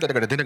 gente que te